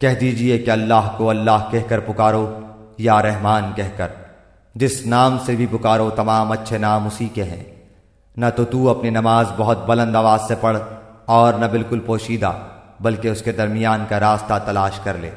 کہہ دیجیے کہ اللہ کو اللہ کہہ کر پکارو، یا رحمان کہہ کر۔ جس نام سے بھی پکارو، تمام اچھے نام اسی کے ہیں۔ نہ تو تو اپنی نماز بہت بلند آواز سے پڑھ اور نہ بالکل پوشیدہ، بلکہ اس کے درمیان کا راستہ تلاش کر لے۔